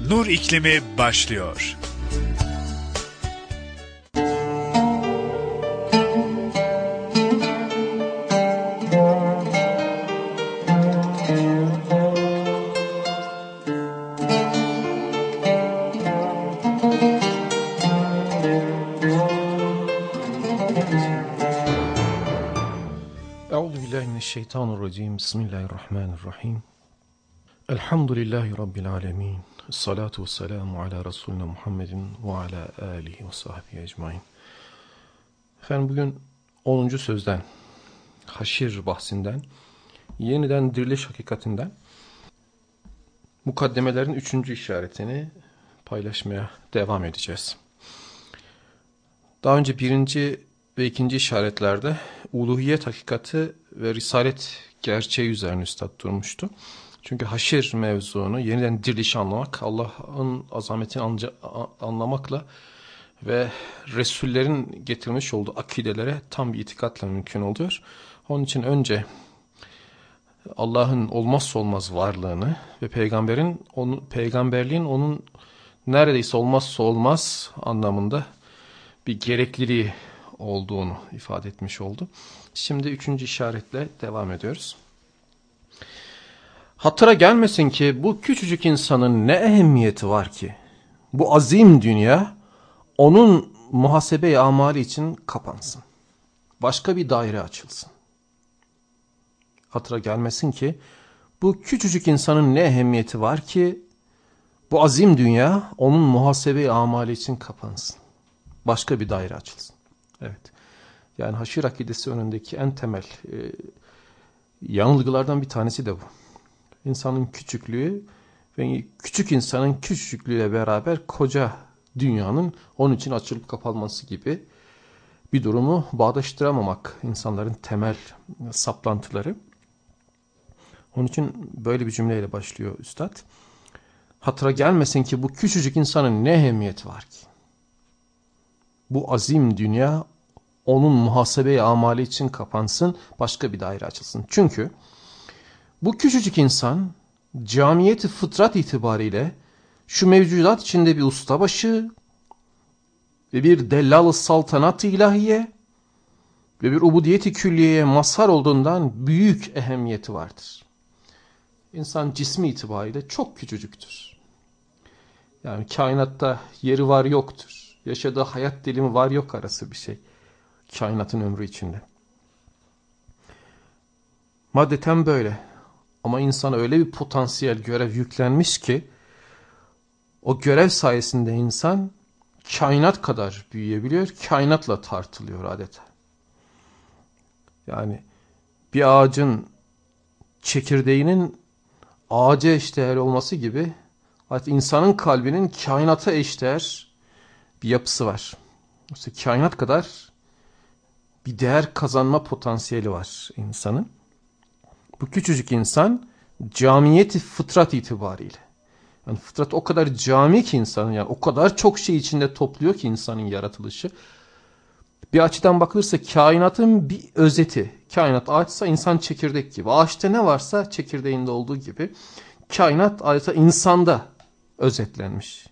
Nur İklimi başlıyor. Euzubillahimineşşeytanirracim. Bismillahirrahmanirrahim. Elhamdülillahi Rabbil alemin. Salatu ve selamu ala Resulüne Muhammedin ve ala alihi ve sahbihi ecmain. Efendim bugün 10. sözden, haşir bahsinden, yeniden diriliş hakikatinden, mukaddemelerin 3. işaretini paylaşmaya devam edeceğiz. Daha önce birinci ve ikinci işaretlerde uluhiyet hakikati ve risalet gerçeği üzerine üstad durmuştu. Çünkü haşir mevzunu yeniden diriliş anlamak, Allah'ın azametini anca, anlamakla ve Resullerin getirmiş olduğu akidelere tam bir itikatla mümkün oluyor. Onun için önce Allah'ın olmazsa olmaz varlığını ve peygamberin onu, peygamberliğin onun neredeyse olmazsa olmaz anlamında bir gerekliliği olduğunu ifade etmiş oldu. Şimdi üçüncü işaretle devam ediyoruz. Hatıra gelmesin ki bu küçücük insanın ne ehemmiyeti var ki? Bu azim dünya onun muhasebe amali için kapansın. Başka bir daire açılsın. Hatıra gelmesin ki bu küçücük insanın ne ehemmiyeti var ki bu azim dünya onun muhasebe amali için kapansın. Başka bir daire açılsın. Evet. Yani haşir akidesi önündeki en temel e, yanılgılardan bir tanesi de bu. İnsanın küçüklüğü ve küçük insanın küçüklüğüyle beraber koca dünyanın onun için açılıp kapanması gibi bir durumu bağdaştıramamak insanların temel saplantıları. Onun için böyle bir cümleyle başlıyor üstad. Hatıra gelmesin ki bu küçücük insanın ne ehemmiyeti var ki? Bu azim dünya onun muhasebe amali için kapansın, başka bir daire açılsın. Çünkü bu küçücük insan camiyeti fıtrat itibariyle şu mevcudat içinde bir ustabaşı ve bir dellal saltanat ilahiye ve bir ubudiyeti külliyeye mazhar olduğundan büyük ehemmiyeti vardır. İnsan cismi itibariyle çok küçücüktür. Yani kainatta yeri var yoktur. Yaşadığı hayat dilimi var yok arası bir şey kainatın ömrü içinde. Maddeten böyle. Ama insana öyle bir potansiyel görev yüklenmiş ki o görev sayesinde insan kainat kadar büyüyebiliyor. Kainatla tartılıyor adeta. Yani bir ağacın çekirdeğinin ağaca eşdeğer olması gibi artık insanın kalbinin kainata eşdeğer bir yapısı var. İşte kainat kadar bir değer kazanma potansiyeli var insanın. Bu küçücük insan camiyeti fıtrat itibariyle. Yani fıtrat o kadar cami ki insanın yani o kadar çok şey içinde topluyor ki insanın yaratılışı. Bir açıdan bakılırsa kainatın bir özeti. Kainat ağaçsa insan çekirdek gibi. Ağaçta ne varsa çekirdeğinde olduğu gibi. Kainat adeta insanda özetlenmiş.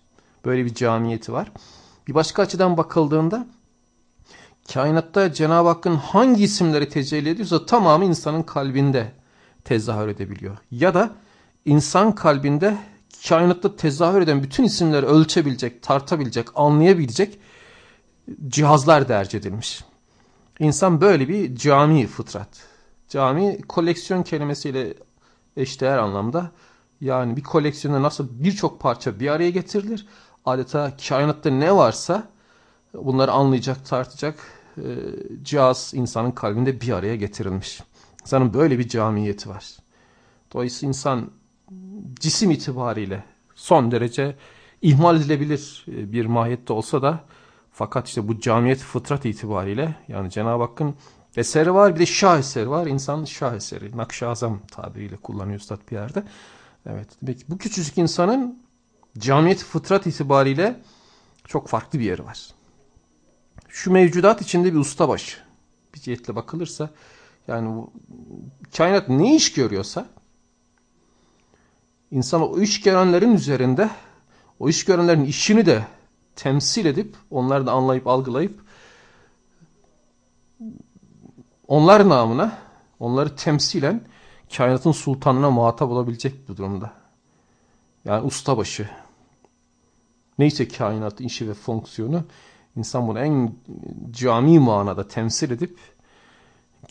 Böyle bir camiyeti var. Bir başka açıdan bakıldığında kainatta Cenab-ı Hakk'ın hangi isimleri tecelli ediyorsa tamamı insanın kalbinde tezahür edebiliyor. Ya da insan kalbinde kainatta tezahür eden bütün isimleri ölçebilecek, tartabilecek, anlayabilecek cihazlar derc edilmiş. İnsan böyle bir cami fıtrat. Cami koleksiyon kelimesiyle eşdeğer anlamda. Yani bir koleksiyona nasıl birçok parça bir araya getirilir. Adeta kainatta ne varsa bunları anlayacak, tartacak e, cihaz insanın kalbinde bir araya getirilmiş. İnsanın böyle bir camiyeti var. Dolayısıyla insan cisim itibariyle son derece ihmal edilebilir e, bir mahiyette olsa da fakat işte bu camiyet fıtrat itibariyle yani Cenab-ı Hakk'ın eseri var bir de şah eseri var. İnsan şah eseri. Nakş-ı Azam tabiriyle kullanıyor Üstad bir yerde. Evet. Demek bu küçücük insanın camiyet fıtrat itibariyle çok farklı bir yeri var şu mevcudat içinde bir ustabaşı bir cihetle bakılırsa yani kainat ne iş görüyorsa insan o iş görenlerin üzerinde o iş görenlerin işini de temsil edip, onları da anlayıp algılayıp onlar namına, onları temsilen kainatın sultanına muhatap olabilecek bir durumda. Yani ustabaşı. Neyse kainat işi ve fonksiyonu insan bunu en cami manada temsil edip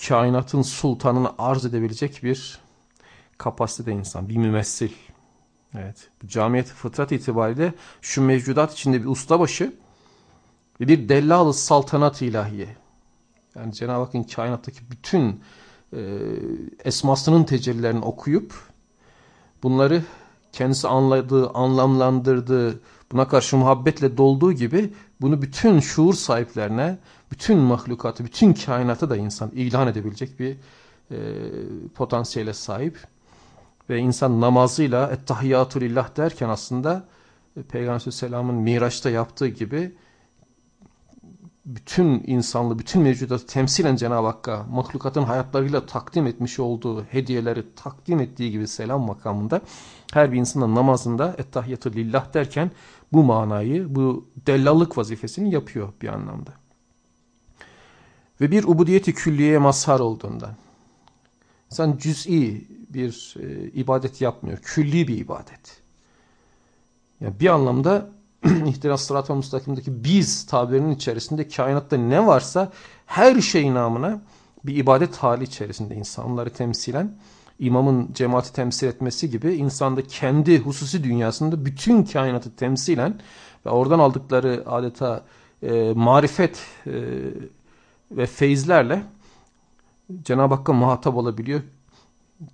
kainatın sultanını arz edebilecek bir kapasitede insan, bir mümessil. Evet, bu camiyet fıtrat itibariyle şu mevcudat içinde bir ustabaşı ve bir dellal saltanat ilahiye. Yani Cenab-ı Hakk'ın kainattaki bütün e, esmasının tecellilerini okuyup bunları kendisi anladığı, anlamlandırdığı, buna karşı muhabbetle dolduğu gibi bunu bütün şuur sahiplerine, bütün mahlukatı, bütün kainatı da insan ilan edebilecek bir e, potansiyele sahip. Ve insan namazıyla ettehiyyatü lillah derken aslında e, Peygamber Aleyhisselam'ın Miraç'ta yaptığı gibi bütün insanlığı, bütün mevcudatı temsilen Cenab-ı Hakk'a mahlukatın hayatlarıyla takdim etmiş olduğu hediyeleri takdim ettiği gibi selam makamında her bir insanın namazında ettehiyyatü lillah derken bu manayı, bu dellallık vazifesini yapıyor bir anlamda. Ve bir ubudiyeti külliyeye mazhar olduğundan. Sen cüz'i bir e, ibadet yapmıyor. Külli bir ibadet. Yani bir anlamda İhtiras sırat ve müstakimdeki biz tabirinin içerisinde kainatta ne varsa her şey namına bir ibadet hali içerisinde insanları temsilen imamın cemaati temsil etmesi gibi insanda kendi hususi dünyasında bütün kainatı temsilen ve oradan aldıkları adeta e, marifet e, ve feyizlerle Cenab-ı Hakk'a muhatap olabiliyor.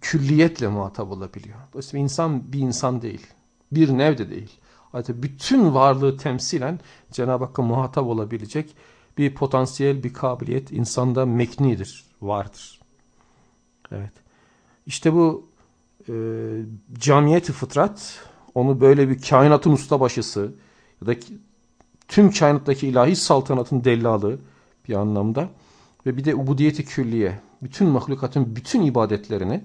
Külliyetle muhatap olabiliyor. Dolayısıyla insan bir insan değil. Bir nev de değil. Hatta bütün varlığı temsilen Cenab-ı Hakk'a muhatap olabilecek bir potansiyel, bir kabiliyet insanda meknidir, vardır. Evet. İşte bu e, camiyeti fıtrat onu böyle bir kainatın ustabaşısı ya da tüm kainattaki ilahi saltanatın dellalı bir anlamda ve bir de ubudiyeti külliye bütün mahlukatın bütün ibadetlerini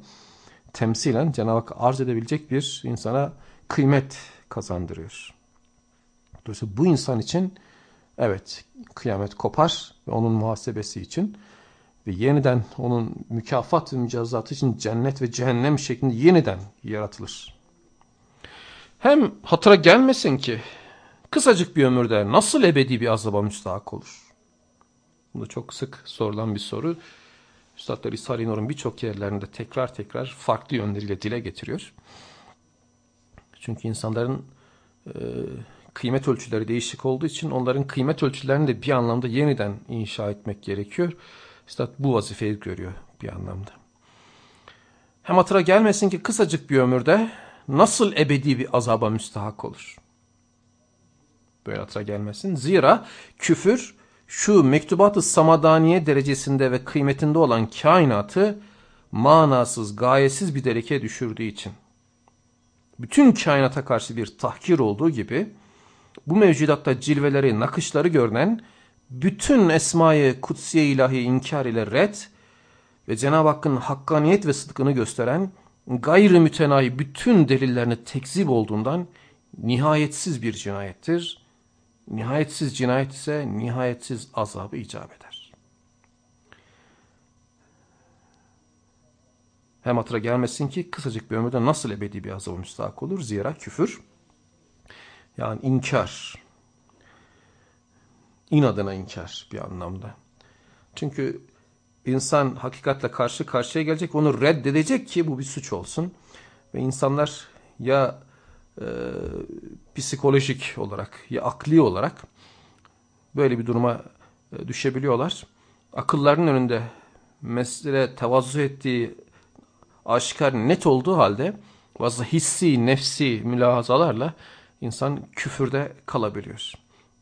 temsilen Cenab-ı Hakk'a arz edebilecek bir insana kıymet kazandırıyor. Dolayısıyla bu insan için evet kıyamet kopar ve onun muhasebesi için ve yeniden onun mükafat ve mücazatı için cennet ve cehennem şeklinde yeniden yaratılır. Hem hatıra gelmesin ki kısacık bir ömürde nasıl ebedi bir azaba müstahak olur? Bu da çok sık sorulan bir soru. Üstadlar İshari Nur'un birçok yerlerinde tekrar tekrar farklı yönleriyle dile getiriyor. Çünkü insanların e, kıymet ölçüleri değişik olduğu için onların kıymet ölçülerini de bir anlamda yeniden inşa etmek gerekiyor. Üstad bu vazifeyi görüyor bir anlamda. Hem hatıra gelmesin ki kısacık bir ömürde nasıl ebedi bir azaba müstahak olur. Böyle hatıra gelmesin. Zira küfür şu mektubat-ı samadaniye derecesinde ve kıymetinde olan kainatı manasız, gayesiz bir derekeye düşürdüğü için bütün kainata karşı bir tahkir olduğu gibi bu mevcudatta cilveleri, nakışları görünen bütün esmayı kutsiye ilahi inkar ile red ve Cenab-ı Hakk'ın hakkaniyet ve sıdkını gösteren gayrı mütenahi bütün delillerini tekzip olduğundan nihayetsiz bir cinayettir. Nihayetsiz cinayet ise nihayetsiz azabı icap eder. Hem hatıra gelmesin ki kısacık bir ömürde nasıl ebedi bir azabı müstahak olur? Zira küfür yani inkar inadına inkar bir anlamda. Çünkü insan hakikatle karşı karşıya gelecek onu reddedecek ki bu bir suç olsun. Ve insanlar ya e, psikolojik olarak ya akli olarak böyle bir duruma e, düşebiliyorlar. Akıllarının önünde mesele tevazu ettiği aşikar net olduğu halde bazı hissi, nefsi mülahazalarla insan küfürde kalabiliyor.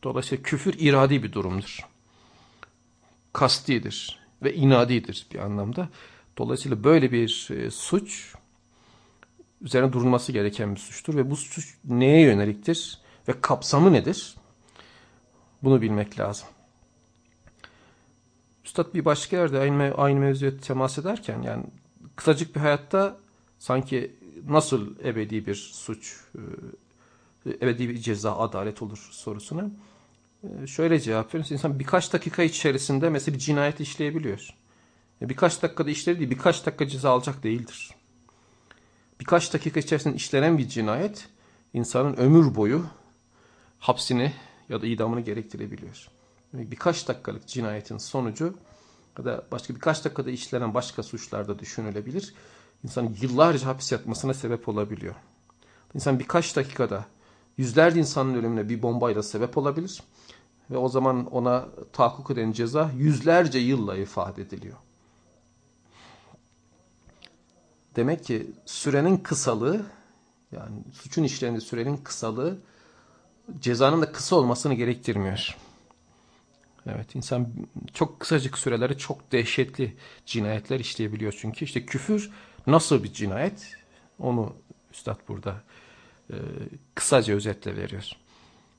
Dolayısıyla küfür iradi bir durumdur. Kastidir ve inadidir bir anlamda. Dolayısıyla böyle bir e, suç üzerine durulması gereken bir suçtur ve bu suç neye yöneliktir ve kapsamı nedir? Bunu bilmek lazım. Üstad bir başka yerde aynı, aynı mevzuya temas ederken yani kısacık bir hayatta sanki nasıl ebedi bir suç e, ebedi bir ceza adalet olur sorusuna. E, şöyle cevap veriyoruz. İnsan birkaç dakika içerisinde mesela bir cinayet işleyebiliyor. Birkaç dakikada işlediği birkaç dakika ceza alacak değildir. Birkaç dakika içerisinde işlenen bir cinayet insanın ömür boyu hapsini ya da idamını gerektirebiliyor. Birkaç dakikalık cinayetin sonucu ya da başka birkaç dakikada işlenen başka suçlarda düşünülebilir. İnsanın yıllarca hapis yatmasına sebep olabiliyor. İnsan birkaç dakikada yüzlerce insanın ölümüne bir bombayla sebep olabilir. Ve o zaman ona tahakkuk eden ceza yüzlerce yılla ifade ediliyor. Demek ki sürenin kısalığı yani suçun işlerinde sürenin kısalığı cezanın da kısa olmasını gerektirmiyor. Evet insan çok kısacık süreleri çok dehşetli cinayetler işleyebiliyor çünkü. işte küfür nasıl bir cinayet onu Üstad burada e, kısaca özetle veriyor.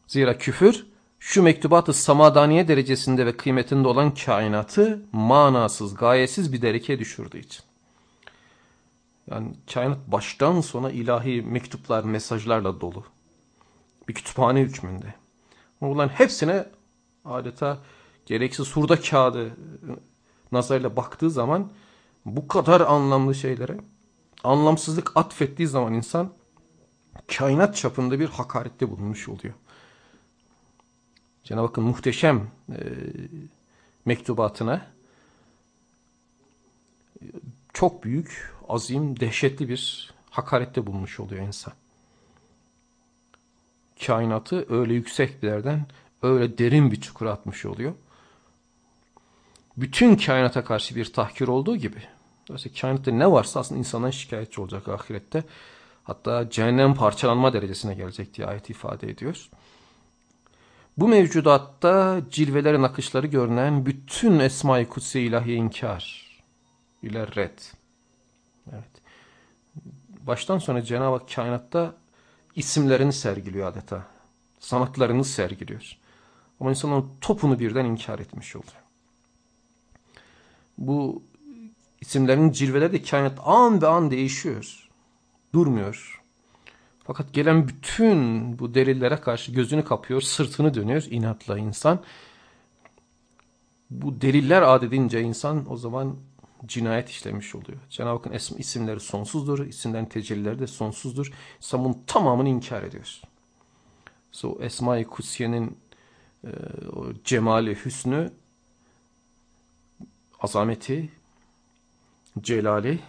Zira küfür şu mektubatı samadaniye derecesinde ve kıymetinde olan kainatı manasız, gayesiz bir derekeye düşürdüğü için. Yani kainat baştan sona ilahi mektuplar, mesajlarla dolu. Bir kütüphane hükmünde. Bunların hepsine adeta gereksiz hurda kağıdı e, nazarıyla baktığı zaman bu kadar anlamlı şeylere anlamsızlık atfettiği zaman insan kainat çapında bir hakarette bulunmuş oluyor. Cenab-ı Hakk'ın muhteşem e, mektubatına çok büyük, azim, dehşetli bir hakarette bulmuş oluyor insan. Kainatı öyle yüksek bir yerden öyle derin bir çukura atmış oluyor. Bütün kainata karşı bir tahkir olduğu gibi. Dolayısıyla kainatta ne varsa aslında insandan şikayetçi olacak ahirette. Hatta cehennem parçalanma derecesine gelecek diye ayet ifade ediyor. Bu mevcudatta cilveleri nakışları görünen bütün Esma-i Kutsi ilahi inkar ile red. Evet. Baştan sona Cenab-ı Hak kainatta isimlerini sergiliyor adeta. Sanatlarını sergiliyor. Ama insan onun topunu birden inkar etmiş oluyor. Bu isimlerin cilveleri de kainat an be an değişiyor. Durmuyor. Fakat gelen bütün bu delillere karşı gözünü kapıyor, sırtını dönüyor inatla insan. Bu deliller adedince insan o zaman cinayet işlemiş oluyor. Cenab-ı Hakk'ın isimleri sonsuzdur, isimlerin tecellileri de sonsuzdur. İnsan bunun tamamını inkar ediyor. So, Esma-i Kutsiye'nin e, o cemali, hüsnü, azameti, celali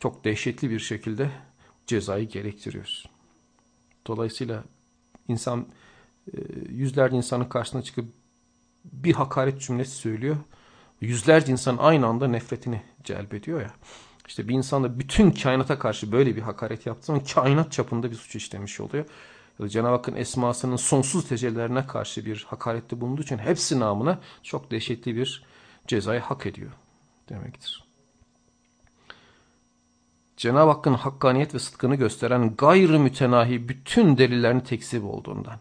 çok dehşetli bir şekilde cezayı gerektiriyor. Dolayısıyla insan e, yüzlerce insanın karşısına çıkıp bir hakaret cümlesi söylüyor. Yüzlerce insan aynı anda nefretini celbediyor ya. İşte bir insan da bütün kainata karşı böyle bir hakaret yaptığı zaman kainat çapında bir suç işlemiş oluyor. Ya da Cenab-ı Hakk'ın esmasının sonsuz tecellilerine karşı bir hakarette bulunduğu için hepsi namına çok dehşetli bir cezayı hak ediyor demektir. Cenab-ı Hakk'ın hakkaniyet ve sıdkını gösteren gayrı mütenahi bütün delillerini tekzip olduğundan.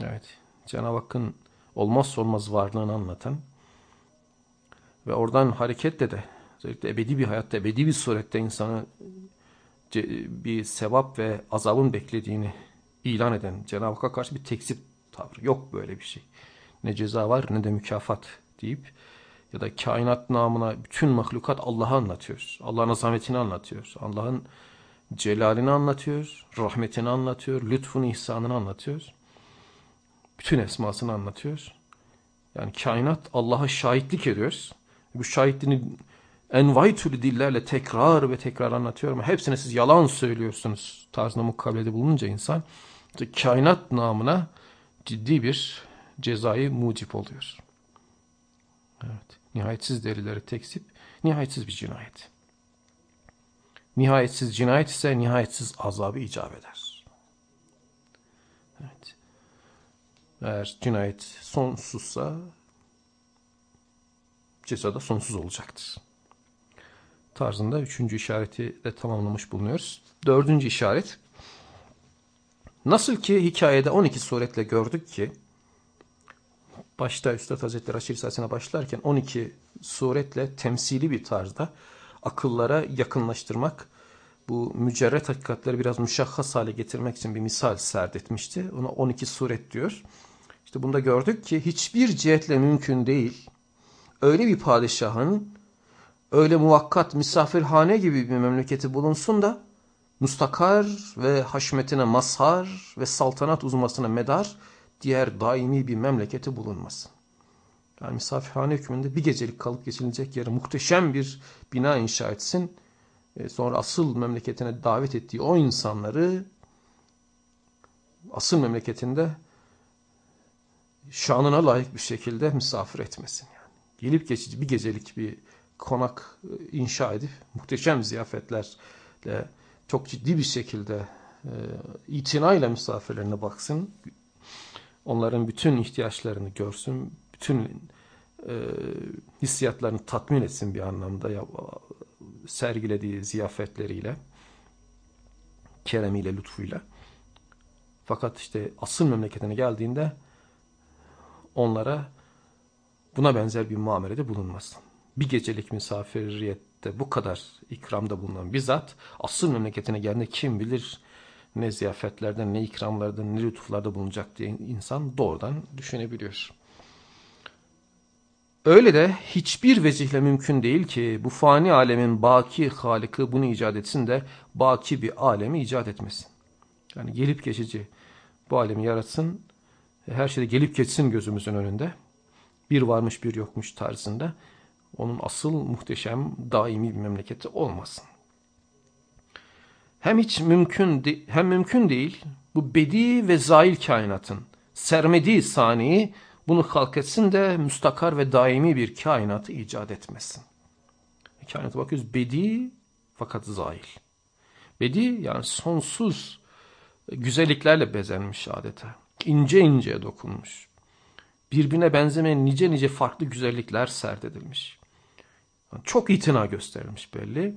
Evet, Cenab-ı Hakk'ın olmazsa olmaz varlığını anlatan ve oradan hareketle de özellikle ebedi bir hayatta, ebedi bir surette insanı bir sevap ve azabın beklediğini ilan eden Cenab-ı Hakk'a karşı bir tekzip tavrı. Yok böyle bir şey. Ne ceza var ne de mükafat deyip ya da kainat namına bütün mahlukat Allah'ı anlatıyor. Allah'ın azametini anlatıyor. Allah'ın celalini anlatıyor, rahmetini anlatıyor, lütfunu, ihsanını anlatıyor. Bütün esmasını anlatıyor. Yani kainat Allah'a şahitlik ediyoruz. Bu şahitliğini envai türlü dillerle tekrar ve tekrar anlatıyor ama hepsine siz yalan söylüyorsunuz tarzında mukavelede bulununca insan kainat namına ciddi bir cezayı mucip oluyor. Evet. Nihayetsiz derileri tekzip, nihayetsiz bir cinayet. Nihayetsiz cinayet ise nihayetsiz azabı icap eder. Evet. Eğer cinayet sonsuzsa ceza da sonsuz olacaktır. Tarzında üçüncü işareti de tamamlamış bulunuyoruz. Dördüncü işaret. Nasıl ki hikayede 12 suretle gördük ki başta Üstad Hazretleri Aşir Risalesi'ne başlarken 12 suretle temsili bir tarzda akıllara yakınlaştırmak bu mücerret hakikatleri biraz müşahhas hale getirmek için bir misal serdetmişti. Ona 12 suret diyor. İşte bunda gördük ki hiçbir cihetle mümkün değil. Öyle bir padişahın öyle muvakkat misafirhane gibi bir memleketi bulunsun da mustakar ve haşmetine mazhar ve saltanat uzmasına medar diğer daimi bir memleketi bulunmasın. Yani misafirhane hükmünde bir gecelik kalıp geçilecek yere muhteşem bir bina inşa etsin. E, sonra asıl memleketine davet ettiği o insanları asıl memleketinde şanına layık bir şekilde misafir etmesin. Yani. Gelip geçici bir gecelik bir konak e, inşa edip muhteşem ziyafetlerle çok ciddi bir şekilde e, itinayla misafirlerine baksın. Onların bütün ihtiyaçlarını görsün. Bütün e, hissiyatlarını tatmin etsin bir anlamda ya, sergilediği ziyafetleriyle, keremiyle, lütfuyla. Fakat işte asıl memleketine geldiğinde onlara buna benzer bir muamelede bulunmasın. Bir gecelik misafiriyette bu kadar ikramda bulunan bizzat asıl memleketine geldiğinde kim bilir ne ziyafetlerden, ne ikramlardan, ne lütuflarda bulunacak diye insan doğrudan düşünebiliyor. Öyle de hiçbir vezihle mümkün değil ki bu fani alemin baki halikı bunu icat etsin de baki bir alemi icat etmesin. Yani gelip geçici bu alemi yaratsın, her şeyde gelip geçsin gözümüzün önünde. Bir varmış bir yokmuş tarzında onun asıl muhteşem daimi bir memleketi olmasın. Hem hiç mümkün hem mümkün değil bu bedi ve zail kainatın sermediği saniyi bunu halk etsin de müstakar ve daimi bir kainatı icat etmesin. Kainata bakıyoruz bedi fakat zail. Bedi yani sonsuz güzelliklerle bezenmiş adeta. İnce ince dokunmuş. Birbirine benzemeyen nice nice farklı güzellikler serdedilmiş. Çok itina gösterilmiş belli.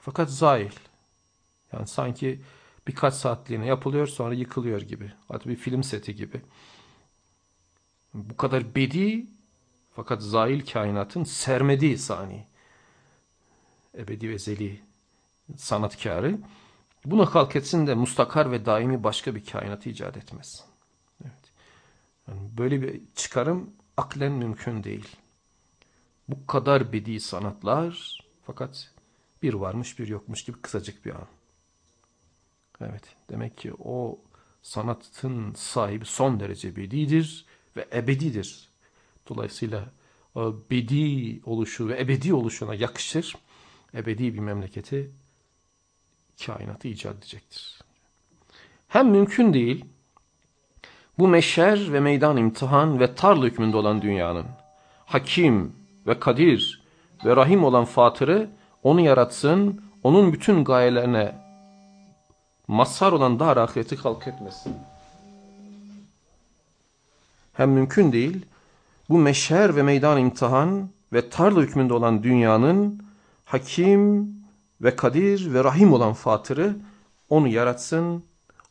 Fakat zail. Yani sanki birkaç saatliğine yapılıyor sonra yıkılıyor gibi. Hatta bir film seti gibi bu kadar bedi fakat zail kainatın sermediği sani. Ebedi ve zeli sanatkarı. Buna halk etsin de mustakar ve daimi başka bir kainatı icat etmez. Evet. Yani böyle bir çıkarım aklen mümkün değil. Bu kadar bedi sanatlar fakat bir varmış bir yokmuş gibi kısacık bir an. Evet demek ki o sanatın sahibi son derece bedidir ve ebedidir. Dolayısıyla bedi oluşu ve ebedi oluşuna yakışır. Ebedi bir memleketi kainatı icat edecektir. Hem mümkün değil bu meşer ve meydan imtihan ve tarla hükmünde olan dünyanın hakim ve kadir ve rahim olan fatırı onu yaratsın, onun bütün gayelerine mazhar olan dar ahireti halk etmesin hem mümkün değil bu meşher ve meydan imtihan ve tarla hükmünde olan dünyanın hakim ve kadir ve rahim olan fatırı onu yaratsın,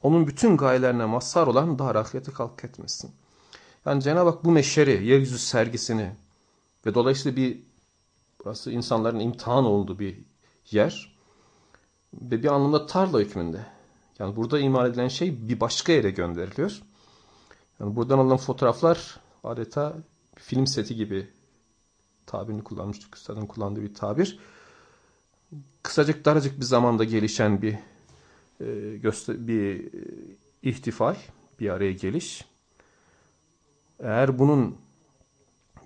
onun bütün gayelerine mazhar olan dar ahireti kalk etmesin. Yani Cenab-ı Hak bu meşheri, yeryüzü sergisini ve dolayısıyla bir burası insanların imtihan olduğu bir yer ve bir anlamda tarla hükmünde. Yani burada imal edilen şey bir başka yere gönderiliyor. Yani buradan alınan fotoğraflar adeta film seti gibi tabirini kullanmıştık. Üstadın kullandığı bir tabir. Kısacık daracık bir zamanda gelişen bir e, göster bir e, ihtifal, bir araya geliş. Eğer bunun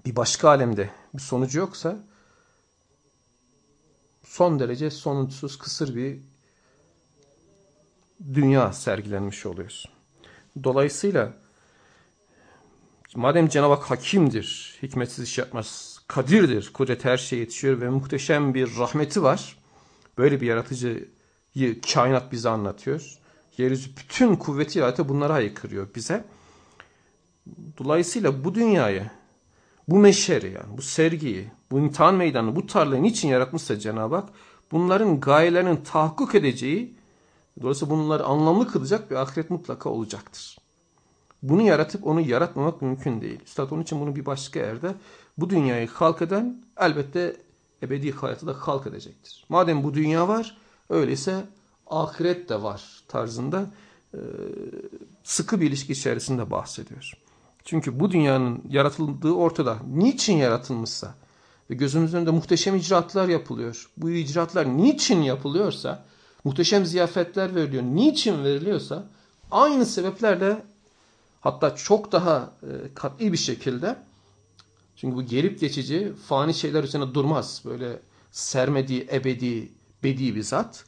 bir başka alemde bir sonucu yoksa son derece sonuçsuz kısır bir dünya sergilenmiş oluyor. Dolayısıyla Madem Cenab-ı Hak hakimdir, hikmetsiz iş yapmaz, kadirdir, kudret her şeye yetişiyor ve muhteşem bir rahmeti var. Böyle bir yaratıcıyı kainat bize anlatıyor. Yeryüzü bütün kuvvetiyle adeta bunlara haykırıyor bize. Dolayısıyla bu dünyayı, bu meşeri yani bu sergiyi, bu imtihan meydanı, bu tarlayı niçin yaratmışsa Cenab-ı Hak bunların gayelerinin tahakkuk edeceği, dolayısıyla bunları anlamlı kılacak bir ahiret mutlaka olacaktır. Bunu yaratıp onu yaratmamak mümkün değil. Üstad onun için bunu bir başka yerde bu dünyayı halk eden elbette ebedi hayatı da halk edecektir. Madem bu dünya var öyleyse ahiret de var tarzında e, sıkı bir ilişki içerisinde bahsediyor. Çünkü bu dünyanın yaratıldığı ortada. Niçin yaratılmışsa ve gözümüzün önünde muhteşem icraatlar yapılıyor. Bu icraatlar niçin yapılıyorsa, muhteşem ziyafetler veriliyor. Niçin veriliyorsa aynı sebeplerle hatta çok daha e, kat'i bir şekilde çünkü bu gelip geçici fani şeyler üzerine durmaz. Böyle sermediği, ebedi, bedi bir zat.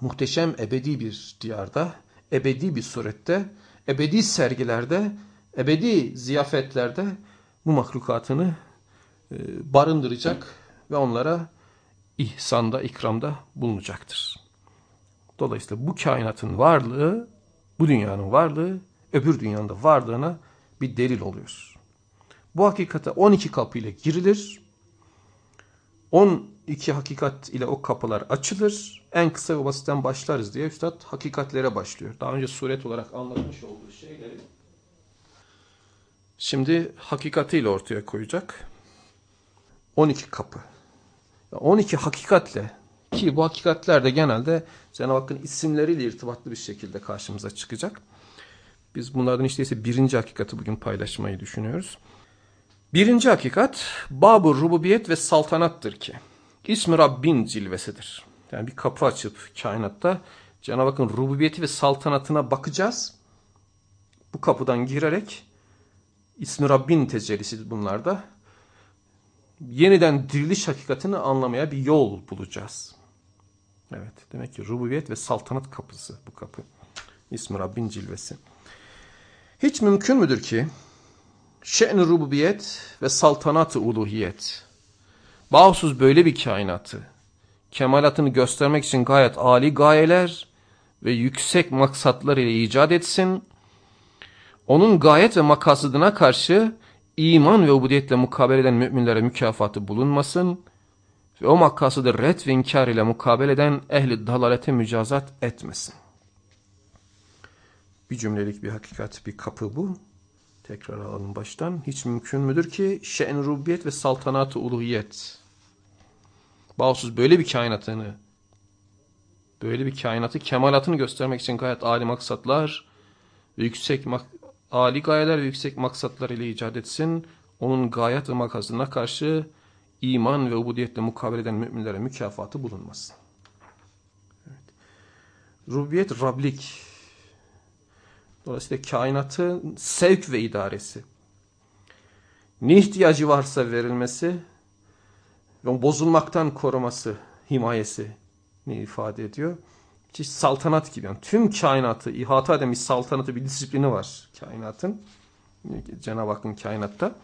Muhteşem ebedi bir diyarda, ebedi bir surette, ebedi sergilerde, ebedi ziyafetlerde bu mahlukatını e, barındıracak ve onlara ihsanda, ikramda bulunacaktır. Dolayısıyla bu kainatın varlığı, bu dünyanın varlığı, öbür dünyanın da varlığına bir delil oluyor. Bu hakikate 12 kapı ile girilir. 12 hakikat ile o kapılar açılır. En kısa ve basitten başlarız diye Üstad hakikatlere başlıyor. Daha önce suret olarak anlatmış olduğu şeyleri. Şimdi hakikatiyle ortaya koyacak. 12 kapı. 12 hakikatle ki bu hakikatler de genelde Cenab-ı Hakk'ın isimleriyle irtibatlı bir şekilde karşımıza çıkacak. Biz bunlardan işte ise birinci hakikati bugün paylaşmayı düşünüyoruz. Birinci hakikat Babur rububiyet ve saltanattır ki ismi Rabbin cilvesidir. Yani bir kapı açıp kainatta Cenab-ı Hakk'ın rububiyeti ve saltanatına bakacağız. Bu kapıdan girerek ismi Rabbin tecellisi bunlarda. Yeniden diriliş hakikatini anlamaya bir yol bulacağız. Evet demek ki rububiyet ve saltanat kapısı bu kapı. İsmi Rabbin cilvesi. Hiç mümkün müdür ki şe'n rububiyet ve saltanat-ı uluhiyet. Bağımsız böyle bir kainatı, kemalatını göstermek için gayet âli gayeler ve yüksek maksatlar ile icat etsin. Onun gayet ve makasıdına karşı iman ve ubudiyetle mukabele eden müminlere mükafatı bulunmasın ve o makasıdır red ve inkar ile mukabele eden ehli dalalete mücazat etmesin. Bir cümlelik bir hakikat, bir kapı bu. Tekrar alalım baştan. Hiç mümkün müdür ki şe'n rubiyet ve saltanat-ı uluhiyet. Bağımsız böyle bir kainatını, böyle bir kainatı kemalatını göstermek için gayet âli maksatlar ve yüksek mak âli gayeler ve yüksek maksatlar ile icat etsin. Onun gayet ve makasına karşı iman ve ubudiyetle mukabele eden müminlere mükafatı bulunmasın. Evet. Rubiyet, Rablik Dolayısıyla kainatın sevk ve idaresi. Ne ihtiyacı varsa verilmesi ve bozulmaktan koruması, himayesi ne ifade ediyor? Ki saltanat gibi yani tüm kainatı ihata eden bir saltanatı bir disiplini var kainatın. Cenab-ı Hakk'ın kainatta.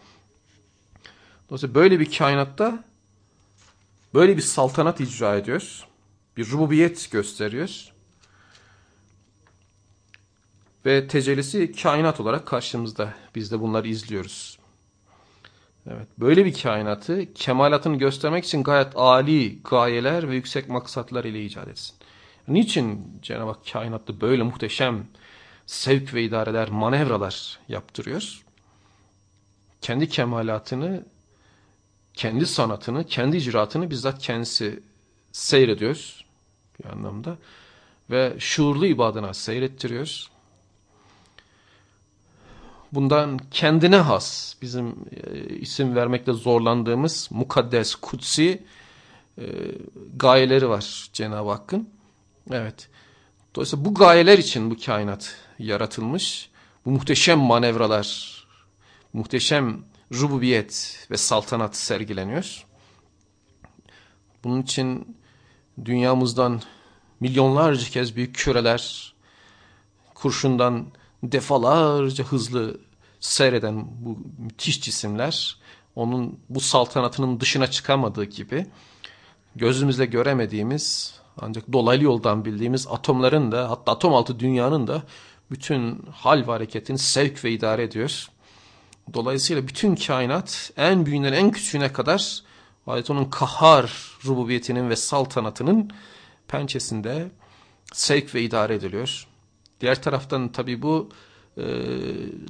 Dolayısıyla böyle bir kainatta böyle bir saltanat icra ediyor. Bir rububiyet gösteriyor ve tecellisi kainat olarak karşımızda. Biz de bunları izliyoruz. Evet, böyle bir kainatı kemalatını göstermek için gayet âli gayeler ve yüksek maksatlar ile icat etsin. Niçin Cenab-ı Hak kainatta böyle muhteşem sevk ve idareler, manevralar yaptırıyor? Kendi kemalatını, kendi sanatını, kendi icraatını bizzat kendisi seyrediyor bir anlamda. Ve şuurlu ibadına seyrettiriyor bundan kendine has bizim e, isim vermekte zorlandığımız mukaddes, kutsi e, gayeleri var Cenab-ı Hakk'ın. Evet. Dolayısıyla bu gayeler için bu kainat yaratılmış. Bu muhteşem manevralar, muhteşem rububiyet ve saltanat sergileniyor. Bunun için dünyamızdan milyonlarca kez büyük küreler kurşundan defalarca hızlı seyreden bu müthiş cisimler onun bu saltanatının dışına çıkamadığı gibi gözümüzle göremediğimiz ancak dolaylı yoldan bildiğimiz atomların da hatta atom altı dünyanın da bütün hal ve hareketini sevk ve idare ediyor. Dolayısıyla bütün kainat en büyüğünden en küçüğüne kadar adeta onun kahar rububiyetinin ve saltanatının pençesinde sevk ve idare ediliyor. Diğer taraftan tabii bu e,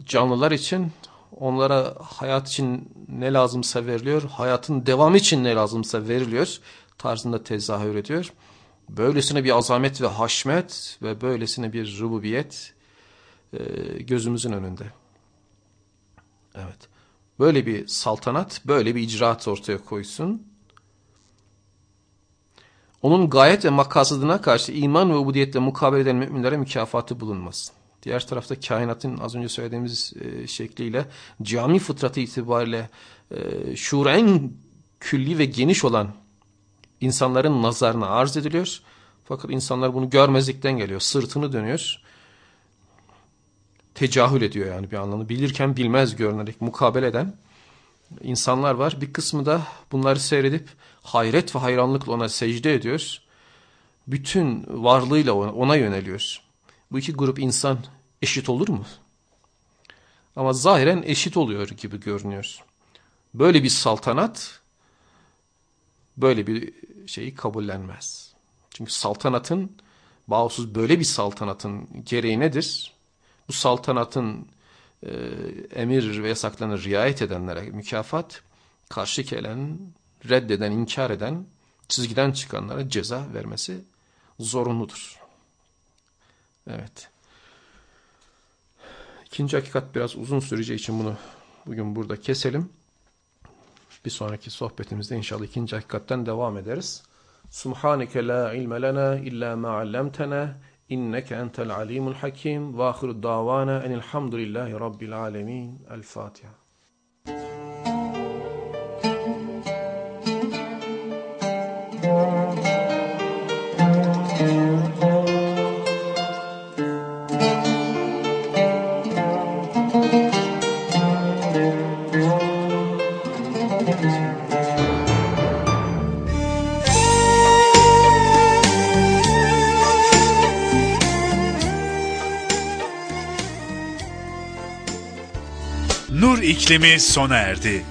canlılar için onlara hayat için ne lazımsa veriliyor, hayatın devamı için ne lazımsa veriliyor tarzında tezahür ediyor. Böylesine bir azamet ve haşmet ve böylesine bir rububiyet e, gözümüzün önünde. Evet. Böyle bir saltanat, böyle bir icraat ortaya koysun. Onun gayet ve makasıdına karşı iman ve ubudiyetle mukabele eden müminlere mükafatı bulunmasın. Diğer tarafta kainatın az önce söylediğimiz e, şekliyle cami fıtratı itibariyle e, şuur en külli ve geniş olan insanların nazarına arz ediliyor. Fakat insanlar bunu görmezlikten geliyor. Sırtını dönüyor. Tecahül ediyor yani bir anlamda. Bilirken bilmez görünerek mukabele eden insanlar var. Bir kısmı da bunları seyredip hayret ve hayranlıkla ona secde ediyor. Bütün varlığıyla ona, yöneliyor. Bu iki grup insan eşit olur mu? Ama zahiren eşit oluyor gibi görünüyor. Böyle bir saltanat böyle bir şeyi kabullenmez. Çünkü saltanatın bağımsız böyle bir saltanatın gereği nedir? Bu saltanatın e, emir ve yasaklarına riayet edenlere mükafat, karşı gelen, reddeden, inkar eden, çizgiden çıkanlara ceza vermesi zorunludur. Evet. İkinci hakikat biraz uzun süreceği için bunu bugün burada keselim. Bir sonraki sohbetimizde inşallah ikinci hakikatten devam ederiz. Subhaneke la ilme lena illa ma allamtana inneke entel alimul hakim ve ahiru davana enilhamdülillahi rabbil alemin. El Fatiha. İklimi sona erdi.